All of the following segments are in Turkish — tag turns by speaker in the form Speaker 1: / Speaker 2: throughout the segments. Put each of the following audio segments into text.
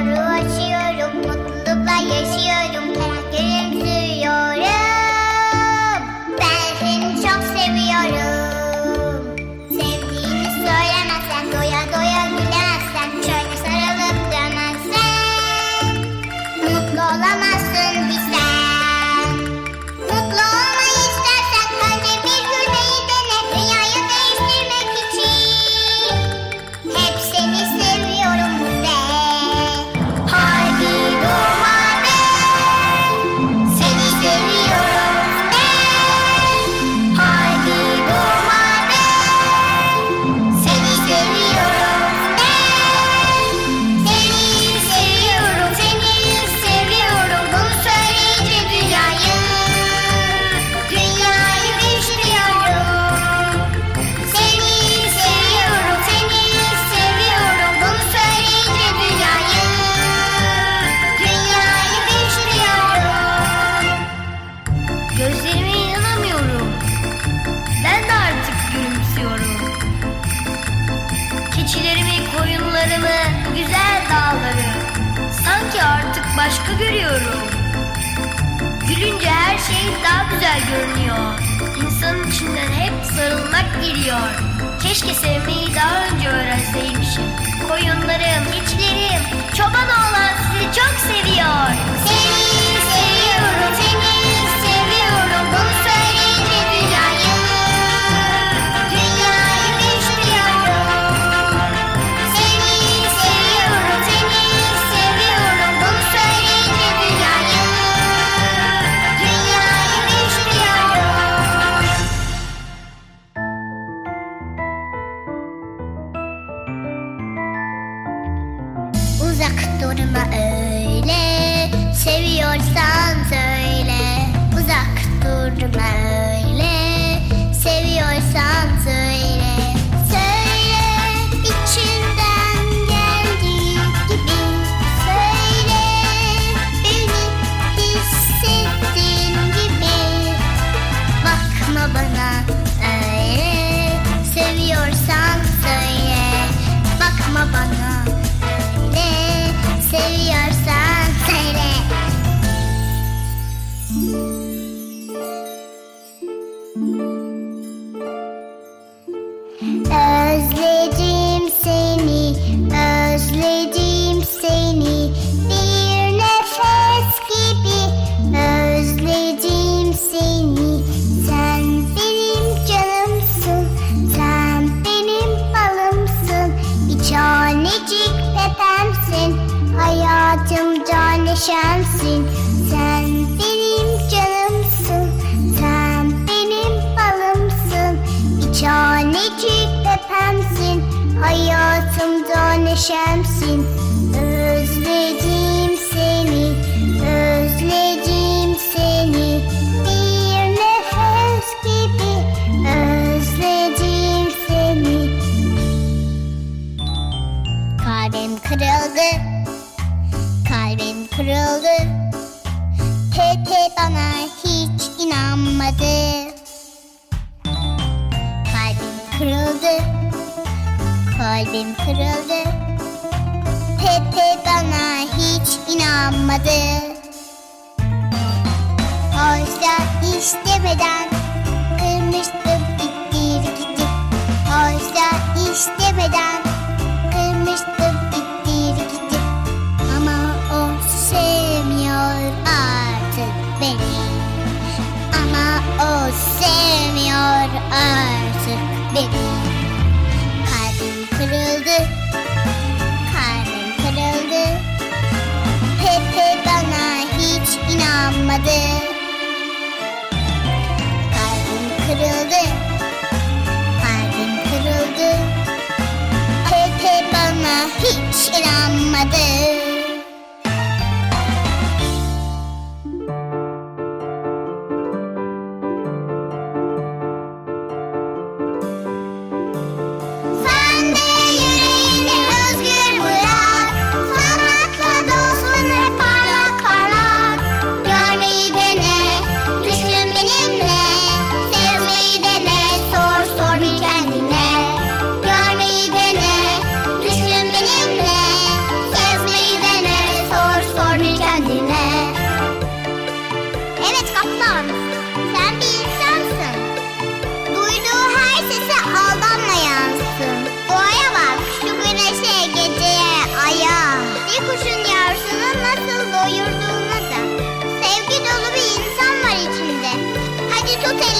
Speaker 1: yaşıyorum, mutlulukla yaşıyorum.
Speaker 2: başka görüyorum. Gülünce her şey daha güzel görünüyor. İnsanın içinden hep sarılmak geliyor. Keşke sevmeyi daha önce öğrenseymişim. Koyunlarım, içlerim, çoban oğlan sizi çok seviyor.
Speaker 1: Seviyorum. Özledim. şemsin Özledim seni Özledim seni. Bir nefes gibi Özledim seni. Kalbim kırıldı Kalbim kırıldı. Pepe bana hiç inanmadı. Kalbim kırıldı Kalbim kırıldı. Pepe bana hiç inanmadı. Hoca istemeden kırmıştım ittir gidip Hoca istemeden kırmıştım ittir gidip Ama o sevmiyor artık beni. Ama o sevmiyor artık beni. taboo.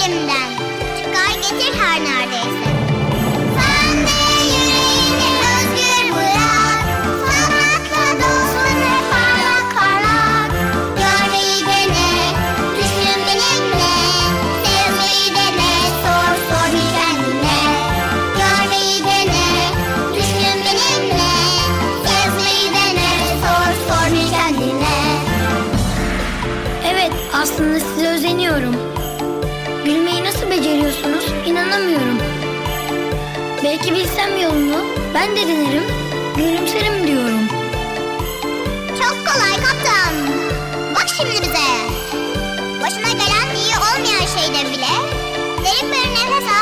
Speaker 1: yerimden. Çıkar getir her neredeyse.
Speaker 2: bilsem yolunu ben de denerim, gülümserim diyorum.
Speaker 1: Çok kolay kaptan. Bak şimdi bize. Başına gelen iyi olmayan şeyden bile derin bir nefes al.